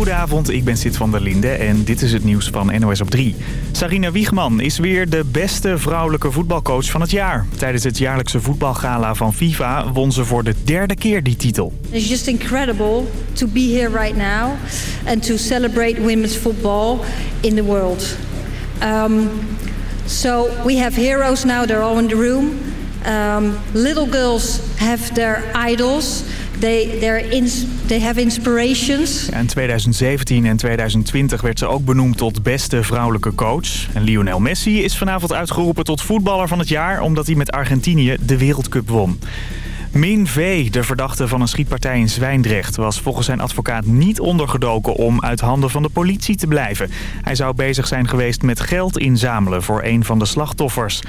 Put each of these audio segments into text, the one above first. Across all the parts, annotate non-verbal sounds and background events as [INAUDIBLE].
Goedenavond, ik ben Sid van der Linde en dit is het nieuws van NOS op 3. Sarina Wiegman is weer de beste vrouwelijke voetbalcoach van het jaar. Tijdens het jaarlijkse voetbalgala van FIFA won ze voor de derde keer die titel. It's just incredible to be here right now and to celebrate women's football in the world. Um, so we have heroes now, they're all in the room. Um, little girls have their idols. They, ins they have inspirations. in 2017 en 2020 werd ze ook benoemd tot beste vrouwelijke coach. En Lionel Messi is vanavond uitgeroepen tot voetballer van het jaar... omdat hij met Argentinië de Wereldcup won. Min V, de verdachte van een schietpartij in Zwijndrecht... was volgens zijn advocaat niet ondergedoken om uit handen van de politie te blijven. Hij zou bezig zijn geweest met geld inzamelen voor een van de slachtoffers.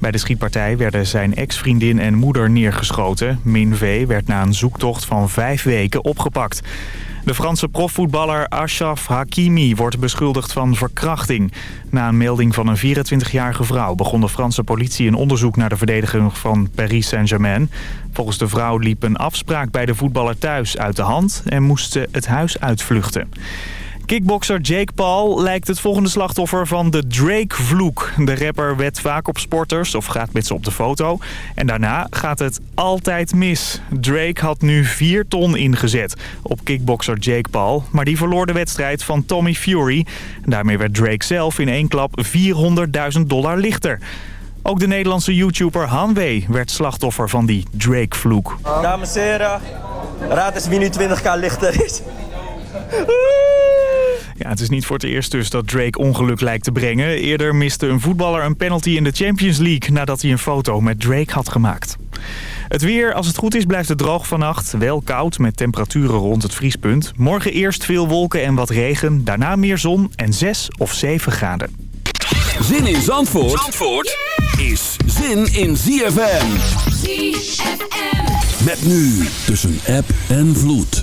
Bij de schietpartij werden zijn ex-vriendin en moeder neergeschoten. Min V werd na een zoektocht van vijf weken opgepakt. De Franse profvoetballer Ashraf Hakimi wordt beschuldigd van verkrachting. Na een melding van een 24-jarige vrouw begon de Franse politie een onderzoek naar de verdediging van Paris Saint-Germain. Volgens de vrouw liep een afspraak bij de voetballer thuis uit de hand en moest ze het huis uitvluchten. Kickbokser Jake Paul lijkt het volgende slachtoffer van de Drake-vloek. De rapper wet vaak op sporters of gaat met ze op de foto. En daarna gaat het altijd mis. Drake had nu 4 ton ingezet op kickbokser Jake Paul. Maar die verloor de wedstrijd van Tommy Fury. Daarmee werd Drake zelf in één klap 400.000 dollar lichter. Ook de Nederlandse YouTuber Hanwee werd slachtoffer van die Drake-vloek. Dames en heren, raad eens wie nu 20k lichter is. [LAUGHS] Ja, het is niet voor het eerst dus dat Drake ongeluk lijkt te brengen. Eerder miste een voetballer een penalty in de Champions League... nadat hij een foto met Drake had gemaakt. Het weer, als het goed is, blijft het droog vannacht. Wel koud, met temperaturen rond het vriespunt. Morgen eerst veel wolken en wat regen. Daarna meer zon en 6 of 7 graden. Zin in Zandvoort, Zandvoort is zin in ZFM. ZFM. Met nu tussen app en vloed.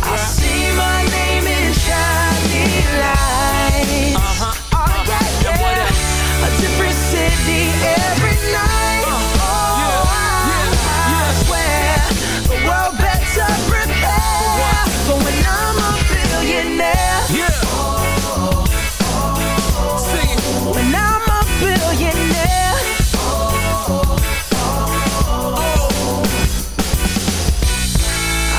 bro? I see my name in shining lights. Oh, yeah, Yeah, what yeah. A different city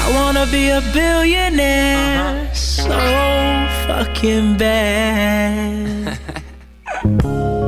I wanna be a billionaire uh-huh. so fucking bad. [LAUGHS]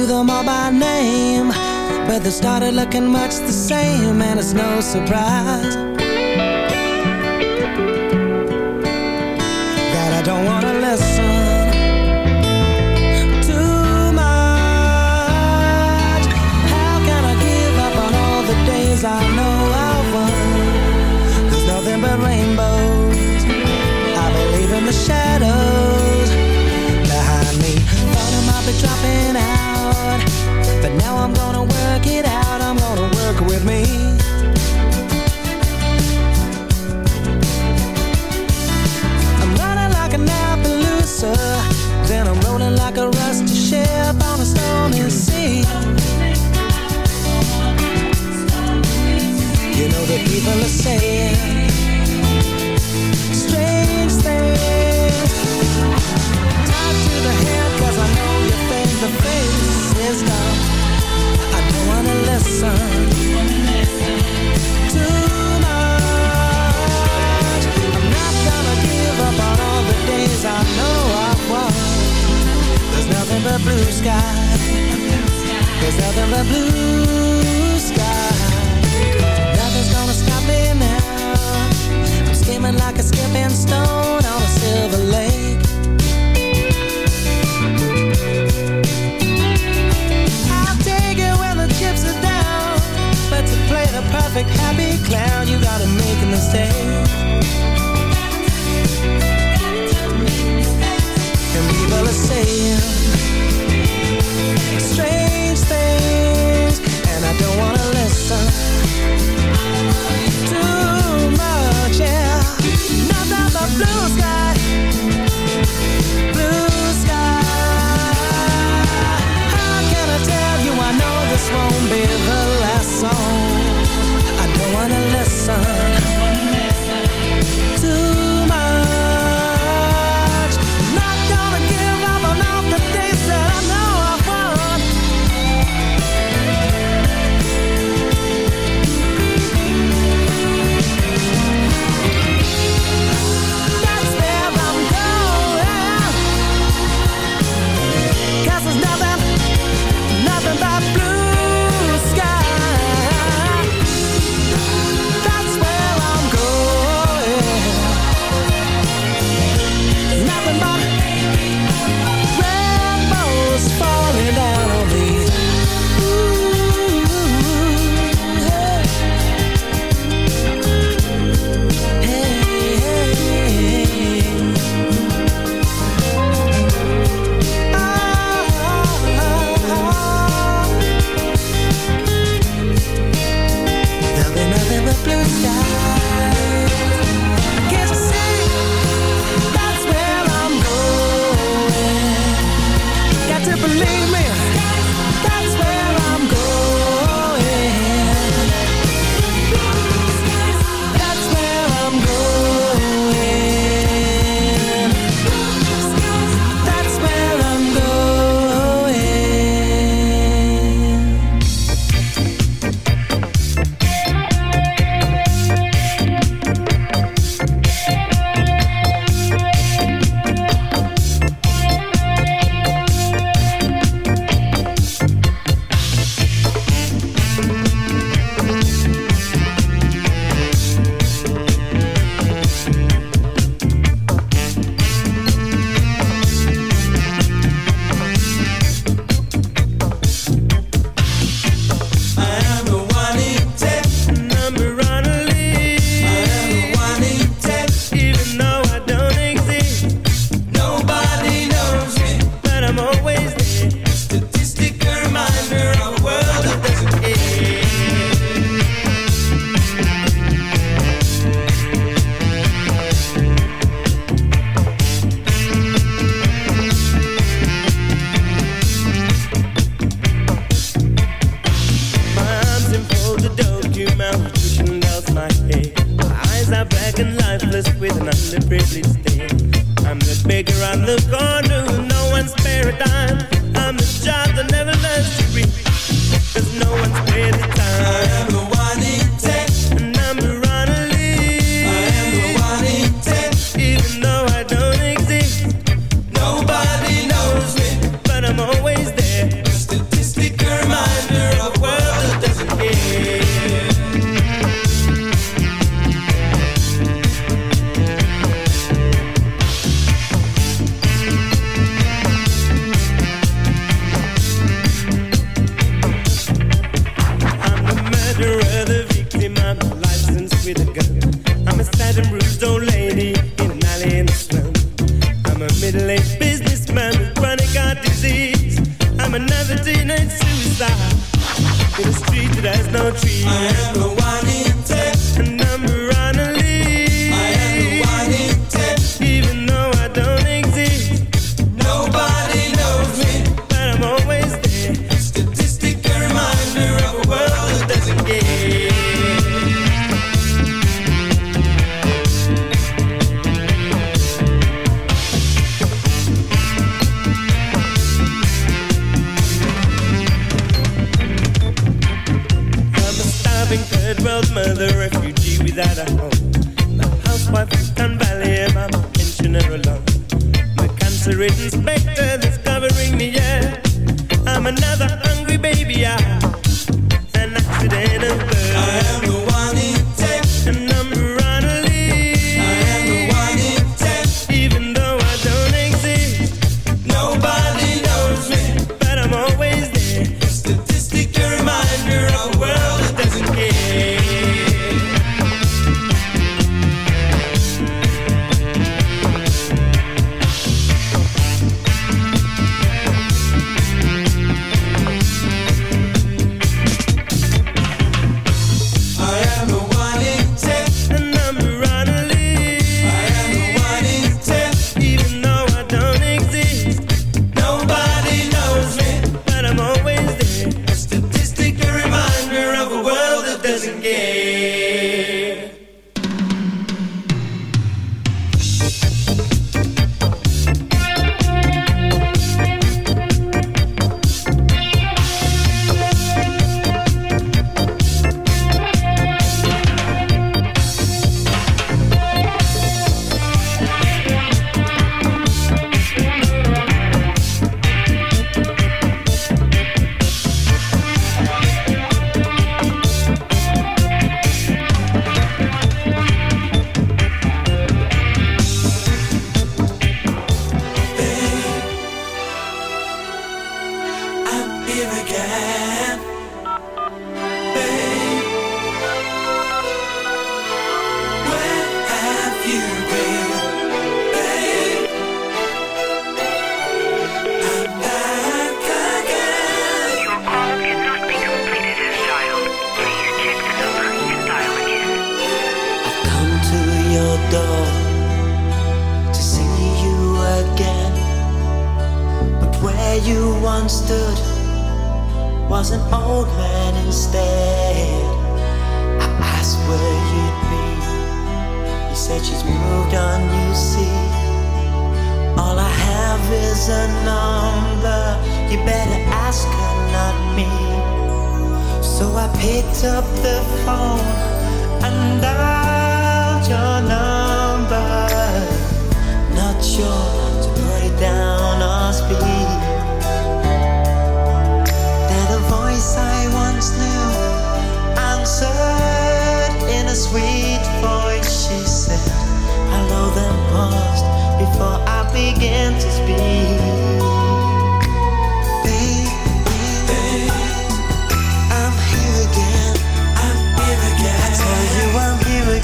knew them all by name. But they started looking much the same And it's no surprise That I don't wanna listen too much. How can I give up on all the days I know I've won? There's nothing but rainbows. I believe in the shadows Behind me. Thought I might be dropping out could But now I'm gonna work it out. I'm gonna work with me. I'm running like an Appaloosa Then I'm rolling like a rusty ship On a stormy sea. You know the people are saying Strange things. Talk to the head cause I know you think the face I don't wanna listen. Too much. I'm not gonna give up on all the days I know I. There's nothing but blue skies. There's nothing but blue skies. Nothing's gonna stop me now. I'm skimming like a skipping stone on a silver lake. a perfect happy clown, you gotta make a mistake. And people are saying strange things, and I don't wanna listen. Too much, yeah. Nothing but blue sky, blue sky. How can I tell you I know this won't be the last song? want a lesson the guy.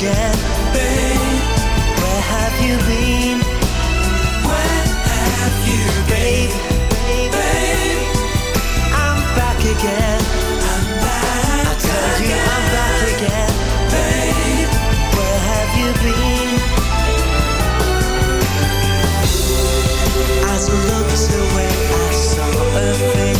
again. Babe, where have you been? Where have you been? Babe, babe, I'm back again. I tell you I'm back again. Where have you been? As I looked away, I saw a face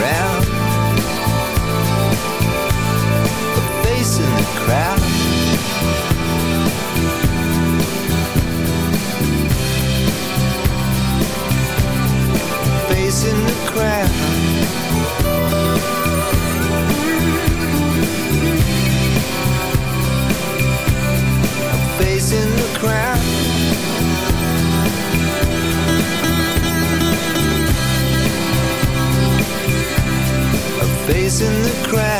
round. A face in the crowd. in the crowd.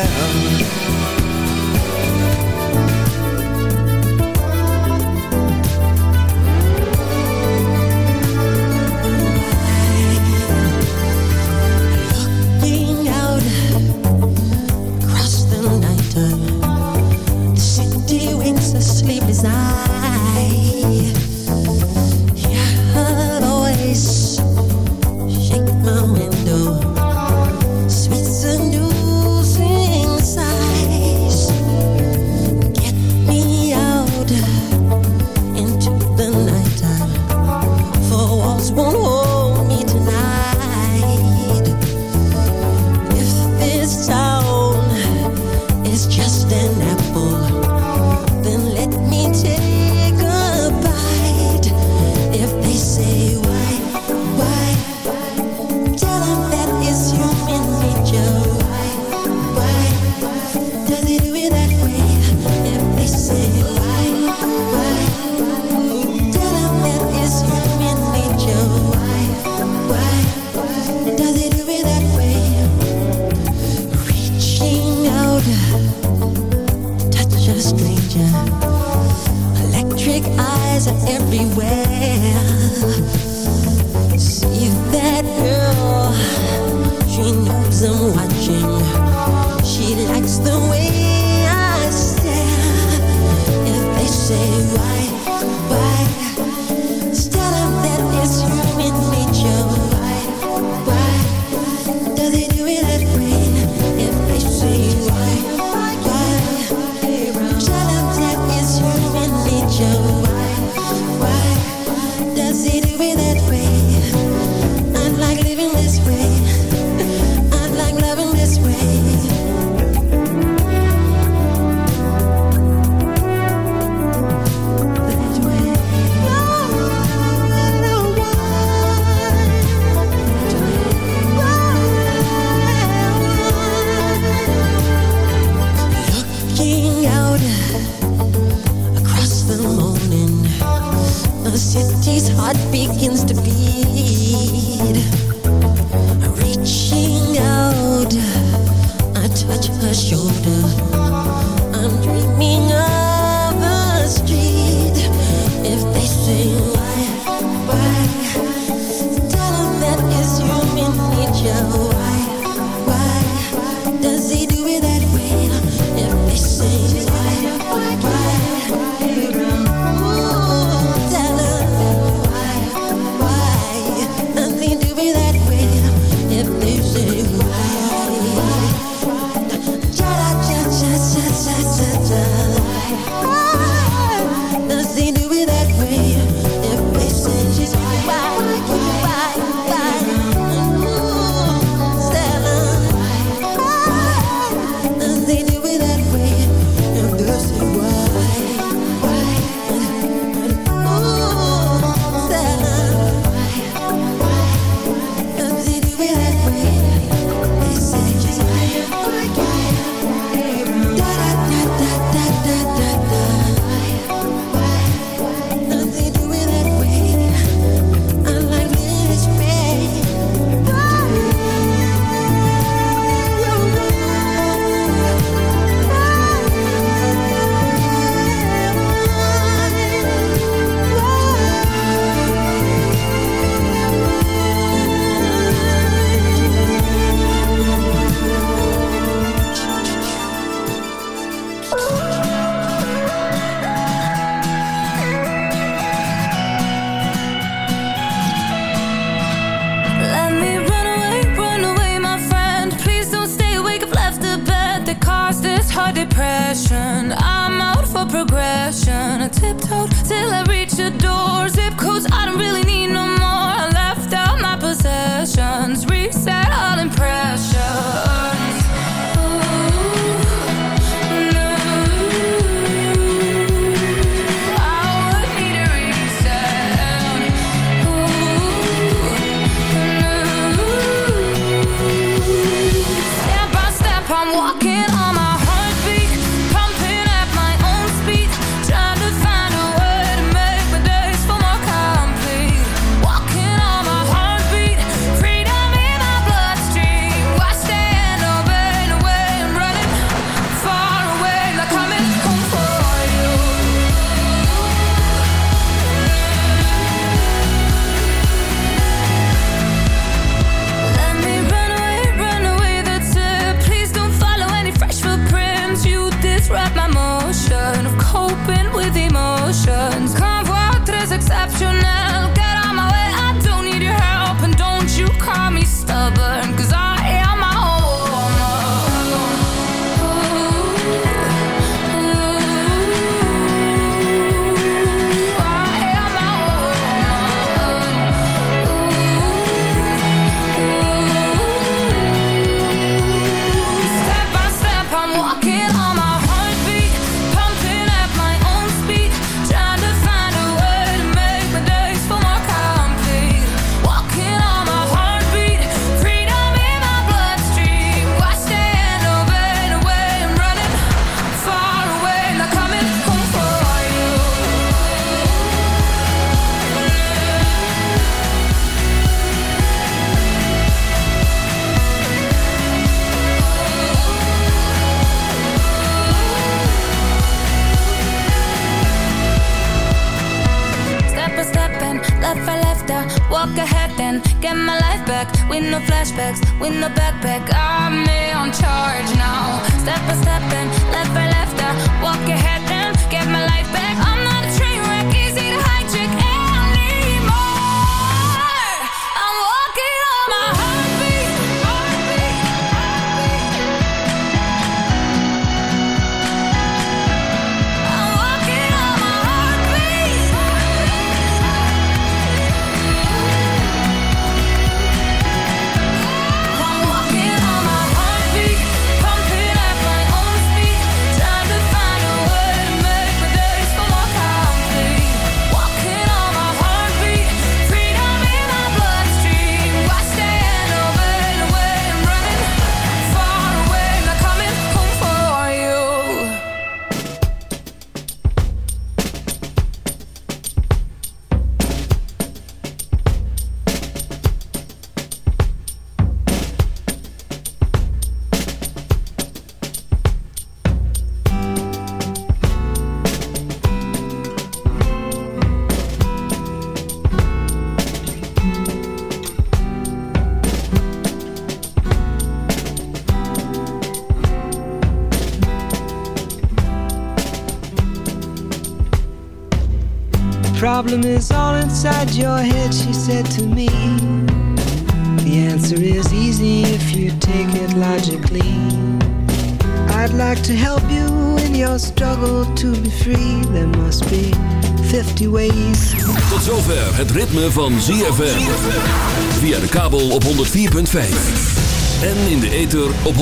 Now. Your head, she said to me. The answer is easy if you take it logically. I'd like to help you in your struggle to be free. There must be 50 ways. Tot zover het ritme van ZFM. Via de kabel op 104.5. En in de ether op 106.9.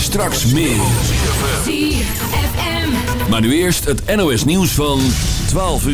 Straks meer. ZFM. Maar nu eerst het NOS nieuws van 12 uur.